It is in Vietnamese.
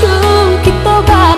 chúng kịp tao bahagia